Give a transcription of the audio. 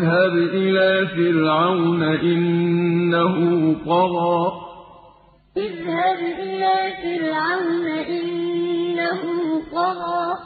اذْهَبْ إِلَىٰ فِرْعَوْنَ إِنَّهُ طَغَىٰ. اذْهَبْ إِلَىٰ فِرْعَوْنَ إِنَّهُ طَغَىٰ.